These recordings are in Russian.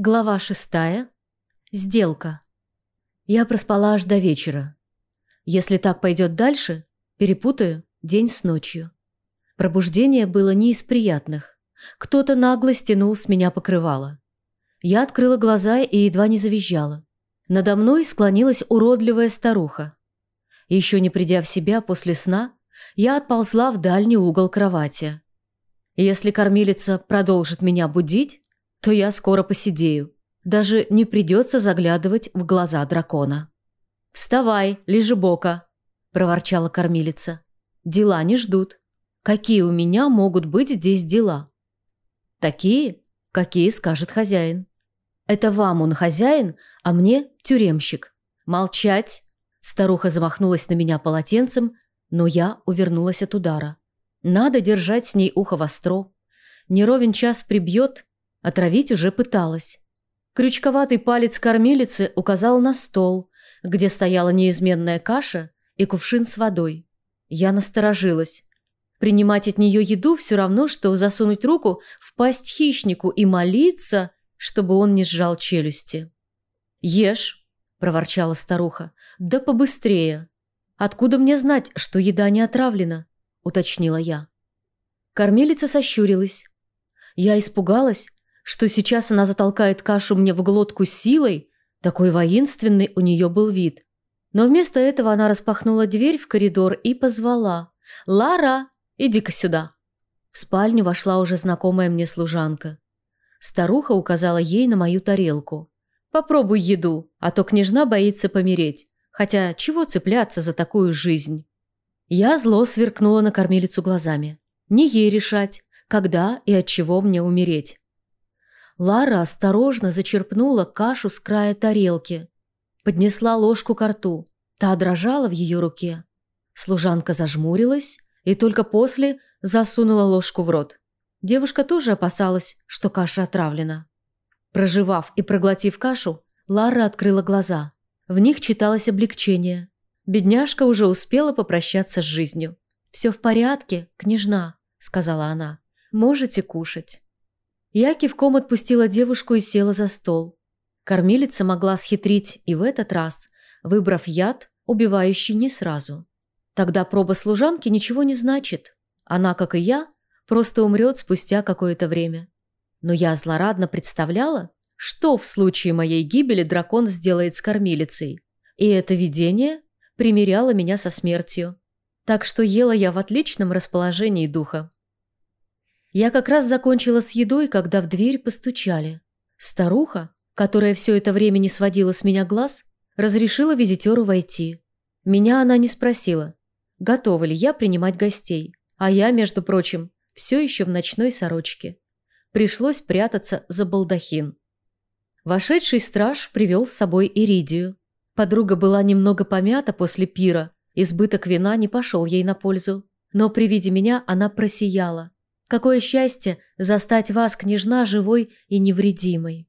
Глава шестая. Сделка. Я проспала аж до вечера. Если так пойдет дальше, перепутаю день с ночью. Пробуждение было не из приятных. Кто-то нагло стянул с меня покрывало. Я открыла глаза и едва не завизжала. Надо мной склонилась уродливая старуха. Еще не придя в себя после сна, я отползла в дальний угол кровати. Если кормилица продолжит меня будить, то я скоро посидею. Даже не придется заглядывать в глаза дракона. «Вставай, лежебока!» – проворчала кормилица. «Дела не ждут. Какие у меня могут быть здесь дела?» «Такие, какие скажет хозяин». «Это вам он хозяин, а мне тюремщик». «Молчать!» Старуха замахнулась на меня полотенцем, но я увернулась от удара. «Надо держать с ней ухо востро. Неровен час прибьет, Отравить уже пыталась. Крючковатый палец кормилицы указал на стол, где стояла неизменная каша и кувшин с водой. Я насторожилась. Принимать от нее еду все равно, что засунуть руку в пасть хищнику и молиться, чтобы он не сжал челюсти. «Ешь», – проворчала старуха, – «да побыстрее». «Откуда мне знать, что еда не отравлена?» – уточнила я. Кормилица сощурилась. Я испугалась, что сейчас она затолкает кашу мне в глотку силой, такой воинственный у нее был вид. Но вместо этого она распахнула дверь в коридор и позвала. «Лара, иди-ка сюда!» В спальню вошла уже знакомая мне служанка. Старуха указала ей на мою тарелку. «Попробуй еду, а то княжна боится помереть. Хотя чего цепляться за такую жизнь?» Я зло сверкнула на кормилицу глазами. Не ей решать, когда и от чего мне умереть. Лара осторожно зачерпнула кашу с края тарелки. Поднесла ложку к рту. Та дрожала в ее руке. Служанка зажмурилась и только после засунула ложку в рот. Девушка тоже опасалась, что каша отравлена. Проживав и проглотив кашу, Лара открыла глаза. В них читалось облегчение. Бедняжка уже успела попрощаться с жизнью. «Все в порядке, княжна», — сказала она. «Можете кушать». Я кивком отпустила девушку и села за стол. Кормилица могла схитрить и в этот раз, выбрав яд, убивающий не сразу. Тогда проба служанки ничего не значит. Она, как и я, просто умрет спустя какое-то время. Но я злорадно представляла, что в случае моей гибели дракон сделает с кормилицей. И это видение примеряло меня со смертью. Так что ела я в отличном расположении духа. Я как раз закончила с едой, когда в дверь постучали. Старуха, которая все это время не сводила с меня глаз, разрешила визитеру войти. Меня она не спросила, готова ли я принимать гостей, а я, между прочим, все еще в ночной сорочке. Пришлось прятаться за балдахин. Вошедший страж привел с собой Иридию. Подруга была немного помята после пира, избыток вина не пошел ей на пользу. Но при виде меня она просияла. Какое счастье застать вас, княжна, живой и невредимой.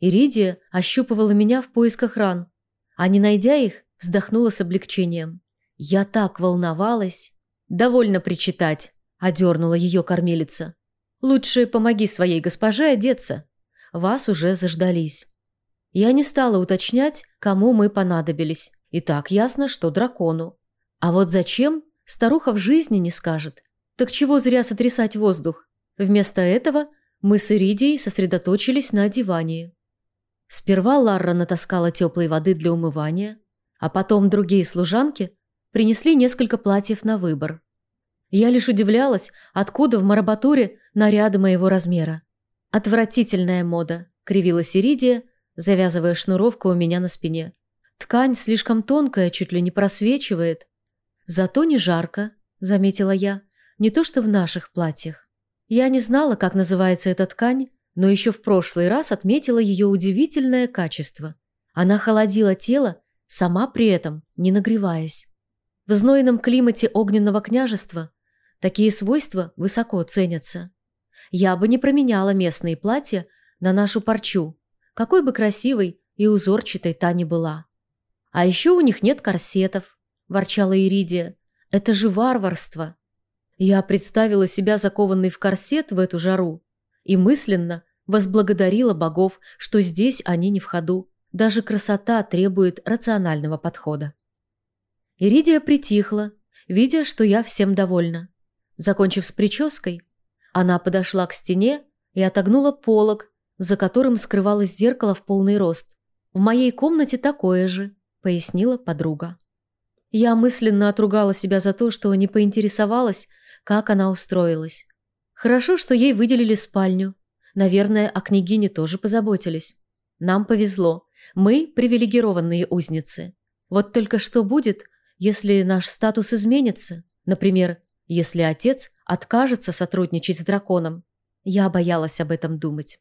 Иридия ощупывала меня в поисках ран, а не найдя их, вздохнула с облегчением. Я так волновалась. Довольно причитать, одернула ее кормилица. Лучше помоги своей госпоже одеться. Вас уже заждались. Я не стала уточнять, кому мы понадобились. И так ясно, что дракону. А вот зачем, старуха в жизни не скажет. Так чего зря сотрясать воздух? Вместо этого мы с Иридией сосредоточились на одевании. Сперва Ларра натаскала теплой воды для умывания, а потом другие служанки принесли несколько платьев на выбор. Я лишь удивлялась, откуда в Марабатуре наряды моего размера. «Отвратительная мода», — кривилась Иридия, завязывая шнуровку у меня на спине. «Ткань слишком тонкая, чуть ли не просвечивает». «Зато не жарко», — заметила я не то что в наших платьях. Я не знала, как называется эта ткань, но еще в прошлый раз отметила ее удивительное качество. Она холодила тело, сама при этом не нагреваясь. В знойном климате огненного княжества такие свойства высоко ценятся. Я бы не променяла местные платья на нашу парчу, какой бы красивой и узорчатой та ни была. А еще у них нет корсетов, ворчала Иридия. Это же варварство. Я представила себя закованной в корсет в эту жару и мысленно возблагодарила богов, что здесь они не в ходу. Даже красота требует рационального подхода. Иридия притихла, видя, что я всем довольна. Закончив с прической, она подошла к стене и отогнула полог, за которым скрывалось зеркало в полный рост. «В моей комнате такое же», — пояснила подруга. Я мысленно отругала себя за то, что не поинтересовалась, как она устроилась. Хорошо, что ей выделили спальню. Наверное, о княгине тоже позаботились. Нам повезло. Мы привилегированные узницы. Вот только что будет, если наш статус изменится? Например, если отец откажется сотрудничать с драконом. Я боялась об этом думать.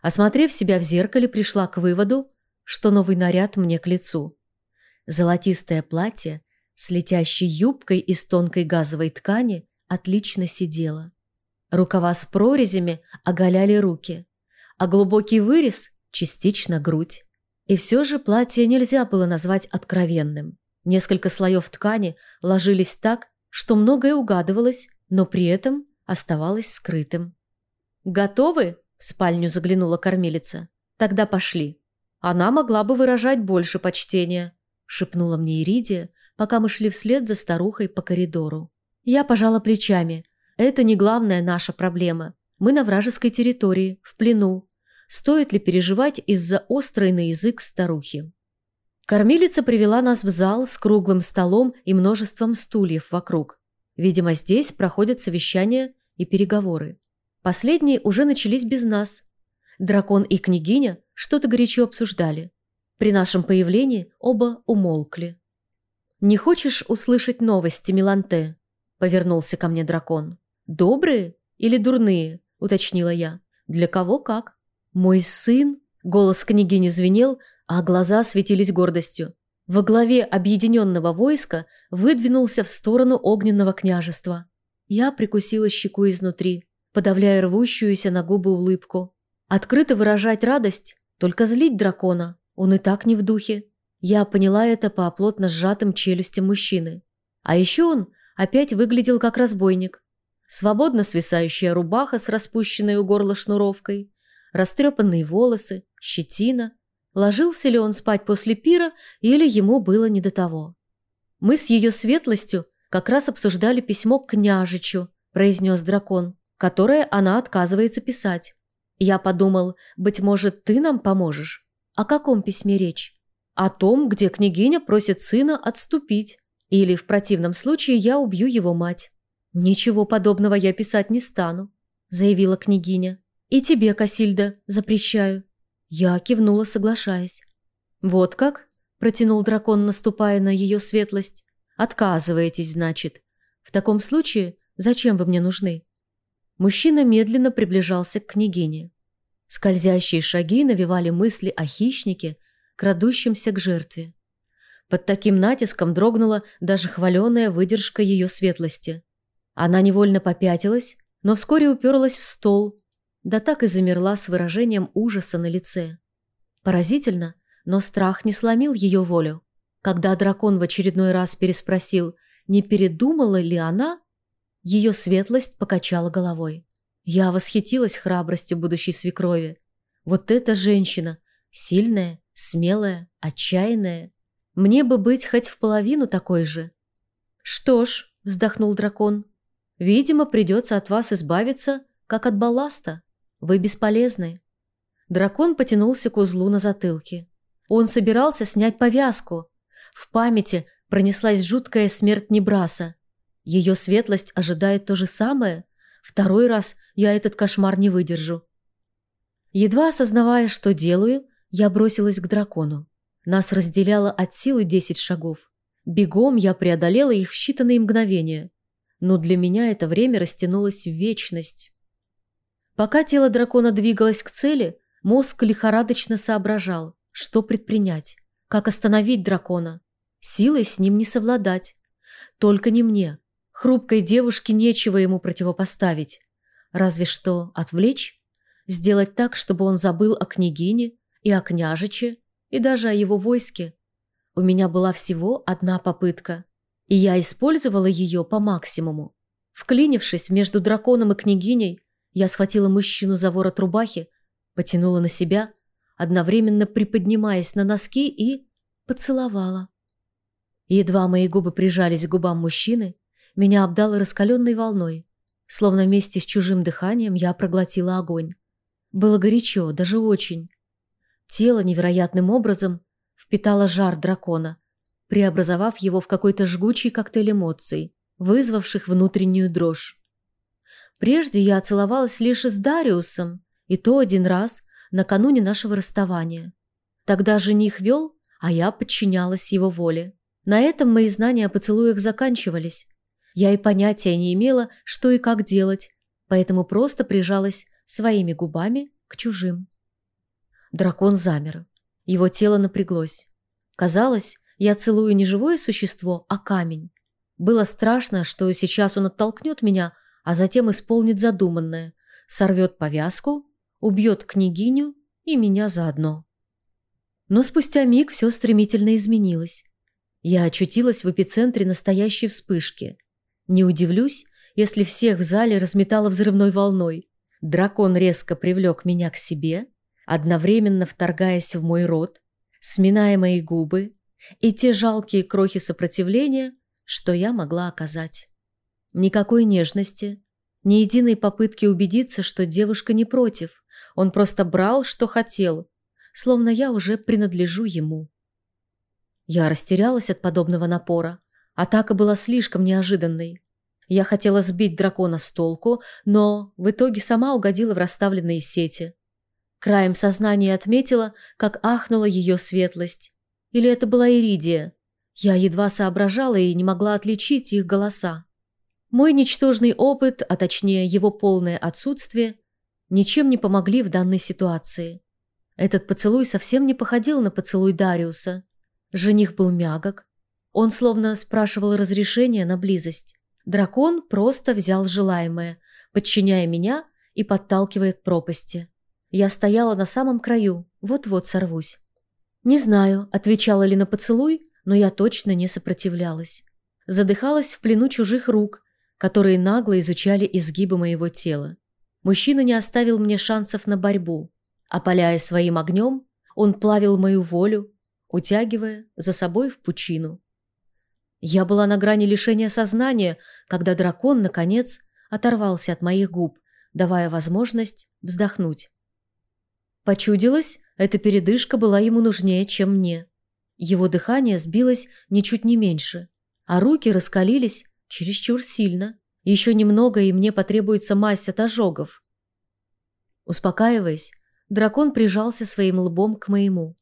Осмотрев себя в зеркале, пришла к выводу, что новый наряд мне к лицу. Золотистое платье с летящей юбкой из тонкой газовой ткани отлично сидело. Рукава с прорезями оголяли руки, а глубокий вырез – частично грудь. И все же платье нельзя было назвать откровенным. Несколько слоев ткани ложились так, что многое угадывалось, но при этом оставалось скрытым. «Готовы?» – в спальню заглянула кормилица. «Тогда пошли. Она могла бы выражать больше почтения», – шепнула мне Иридия, пока мы шли вслед за старухой по коридору. Я пожала плечами. Это не главная наша проблема. Мы на вражеской территории, в плену. Стоит ли переживать из-за острой на язык старухи? Кормилица привела нас в зал с круглым столом и множеством стульев вокруг. Видимо, здесь проходят совещания и переговоры. Последние уже начались без нас. Дракон и княгиня что-то горячо обсуждали. При нашем появлении оба умолкли. «Не хочешь услышать новости, Миланте?» – повернулся ко мне дракон. «Добрые или дурные?» – уточнила я. «Для кого как?» «Мой сын?» – голос княгини звенел, а глаза светились гордостью. Во главе объединенного войска выдвинулся в сторону огненного княжества. Я прикусила щеку изнутри, подавляя рвущуюся на губы улыбку. Открыто выражать радость, только злить дракона, он и так не в духе. Я поняла это по плотно сжатым челюстям мужчины. А еще он опять выглядел как разбойник. Свободно свисающая рубаха с распущенной у горла шнуровкой, растрепанные волосы, щетина – ложился ли он спать после пира или ему было не до того. «Мы с ее светлостью как раз обсуждали письмо к княжичу», произнес дракон, которое она отказывается писать. Я подумал, быть может, ты нам поможешь? О каком письме речь? О том, где княгиня просит сына отступить. Или, в противном случае, я убью его мать. Ничего подобного я писать не стану, заявила княгиня. И тебе, Касильда, запрещаю. Я кивнула, соглашаясь. «Вот как?» – протянул дракон, наступая на ее светлость. «Отказываетесь, значит. В таком случае зачем вы мне нужны?» Мужчина медленно приближался к княгине. Скользящие шаги навевали мысли о хищнике, крадущемся к жертве. Под таким натиском дрогнула даже хваленая выдержка ее светлости. Она невольно попятилась, но вскоре уперлась в стол, да так и замерла с выражением ужаса на лице. Поразительно, но страх не сломил ее волю. Когда дракон в очередной раз переспросил, не передумала ли она, ее светлость покачала головой. Я восхитилась храбростью будущей свекрови. Вот эта женщина, сильная, смелая, отчаянная. Мне бы быть хоть в половину такой же. Что ж, вздохнул дракон, видимо, придется от вас избавиться, как от балласта. Вы бесполезны». Дракон потянулся к узлу на затылке. Он собирался снять повязку. В памяти пронеслась жуткая смерть Небраса. Ее светлость ожидает то же самое. Второй раз я этот кошмар не выдержу. Едва осознавая, что делаю, я бросилась к дракону. Нас разделяло от силы десять шагов. Бегом я преодолела их в считанные мгновения. Но для меня это время растянулось в вечность. Пока тело дракона двигалось к цели, мозг лихорадочно соображал, что предпринять, как остановить дракона. Силой с ним не совладать. Только не мне. Хрупкой девушке нечего ему противопоставить. Разве что отвлечь, сделать так, чтобы он забыл о княгине и о княжиче, и даже о его войске. У меня была всего одна попытка, и я использовала ее по максимуму. Вклинившись между драконом и княгиней, Я схватила мужчину за ворот рубахи, потянула на себя, одновременно приподнимаясь на носки и поцеловала. Едва мои губы прижались к губам мужчины, меня обдало раскаленной волной. Словно вместе с чужим дыханием я проглотила огонь. Было горячо, даже очень. Тело невероятным образом впитало жар дракона, преобразовав его в какой-то жгучий коктейль эмоций, вызвавших внутреннюю дрожь. Прежде я целовалась лишь с Дариусом, и то один раз, накануне нашего расставания. Тогда жених вел, а я подчинялась его воле. На этом мои знания о поцелуях заканчивались. Я и понятия не имела, что и как делать, поэтому просто прижалась своими губами к чужим. Дракон замер. Его тело напряглось. Казалось, я целую не живое существо, а камень. Было страшно, что сейчас он оттолкнет меня, а затем исполнит задуманное, сорвет повязку, убьет княгиню и меня заодно. Но спустя миг все стремительно изменилось. Я очутилась в эпицентре настоящей вспышки. Не удивлюсь, если всех в зале разметало взрывной волной. Дракон резко привлек меня к себе, одновременно вторгаясь в мой рот, сминая мои губы и те жалкие крохи сопротивления, что я могла оказать. Никакой нежности, ни единой попытки убедиться, что девушка не против. Он просто брал, что хотел, словно я уже принадлежу ему. Я растерялась от подобного напора. Атака была слишком неожиданной. Я хотела сбить дракона с толку, но в итоге сама угодила в расставленные сети. Краем сознания отметила, как ахнула ее светлость. Или это была Иридия? Я едва соображала и не могла отличить их голоса. Мой ничтожный опыт, а точнее его полное отсутствие, ничем не помогли в данной ситуации. Этот поцелуй совсем не походил на поцелуй Дариуса. Жених был мягок. Он словно спрашивал разрешения на близость. Дракон просто взял желаемое, подчиняя меня и подталкивая к пропасти. Я стояла на самом краю, вот-вот сорвусь. Не знаю, отвечала ли на поцелуй, но я точно не сопротивлялась. Задыхалась в плену чужих рук, которые нагло изучали изгибы моего тела. Мужчина не оставил мне шансов на борьбу. Опаляя своим огнем, он плавил мою волю, утягивая за собой в пучину. Я была на грани лишения сознания, когда дракон, наконец, оторвался от моих губ, давая возможность вздохнуть. Почудилось, эта передышка была ему нужнее, чем мне. Его дыхание сбилось ничуть не меньше, а руки раскалились чересчур сильно. Еще немного, и мне потребуется мазь от ожогов. Успокаиваясь, дракон прижался своим лбом к моему.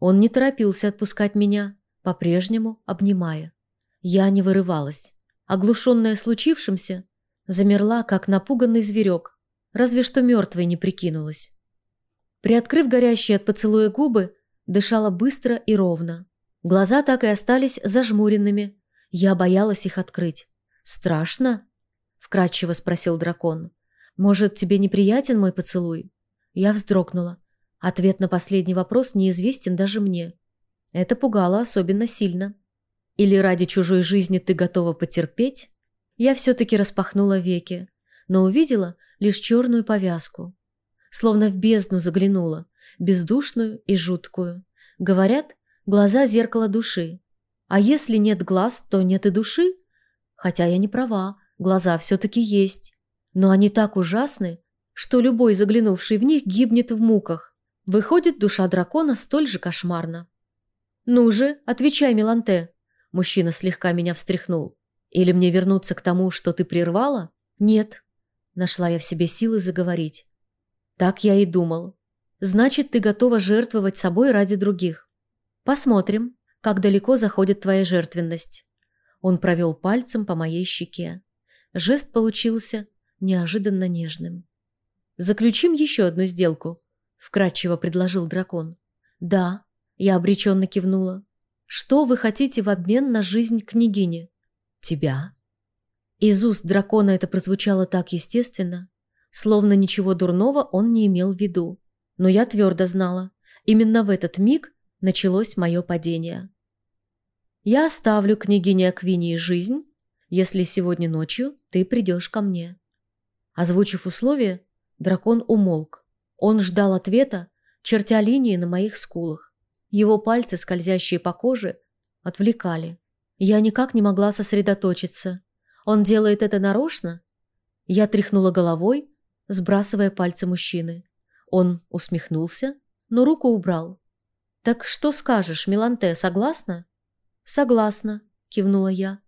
Он не торопился отпускать меня, по-прежнему обнимая. Я не вырывалась. Оглушенная случившимся, замерла, как напуганный зверек, разве что мертвой не прикинулась. Приоткрыв горящие от поцелуя губы, дышала быстро и ровно. Глаза так и остались зажмуренными. Я боялась их открыть. «Страшно?» — вкратчиво спросил дракон. «Может, тебе неприятен мой поцелуй?» Я вздрогнула. Ответ на последний вопрос неизвестен даже мне. Это пугало особенно сильно. Или ради чужой жизни ты готова потерпеть? Я все-таки распахнула веки, но увидела лишь черную повязку. Словно в бездну заглянула, бездушную и жуткую. Говорят, глаза – зеркало души. А если нет глаз, то нет и души? Хотя я не права, глаза все-таки есть. Но они так ужасны, что любой, заглянувший в них, гибнет в муках. Выходит, душа дракона столь же кошмарна. «Ну же, отвечай, Миланте!» Мужчина слегка меня встряхнул. «Или мне вернуться к тому, что ты прервала?» «Нет». Нашла я в себе силы заговорить. «Так я и думал. Значит, ты готова жертвовать собой ради других. Посмотрим, как далеко заходит твоя жертвенность». Он провел пальцем по моей щеке. Жест получился неожиданно нежным. «Заключим еще одну сделку», — вкратчиво предложил дракон. «Да», — я обреченно кивнула. «Что вы хотите в обмен на жизнь княгини?» «Тебя». Из уст дракона это прозвучало так естественно, словно ничего дурного он не имел в виду. Но я твердо знала, именно в этот миг началось мое падение. «Я оставлю княгине Аквинии жизнь, если сегодня ночью ты придешь ко мне». Озвучив условие, Дракон умолк. Он ждал ответа, чертя линии на моих скулах. Его пальцы, скользящие по коже, отвлекали. Я никак не могла сосредоточиться. Он делает это нарочно? Я тряхнула головой, сбрасывая пальцы мужчины. Он усмехнулся, но руку убрал. «Так что скажешь, Миланте, согласна?» «Согласна», — кивнула я.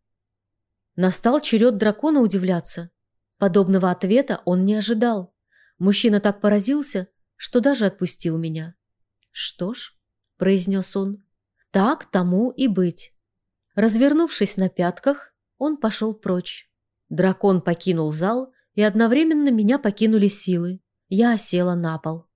Настал черед дракона удивляться. Подобного ответа он не ожидал. Мужчина так поразился, что даже отпустил меня. «Что ж», — произнес он, — «так тому и быть». Развернувшись на пятках, он пошел прочь. Дракон покинул зал, и одновременно меня покинули силы. Я осела на пол.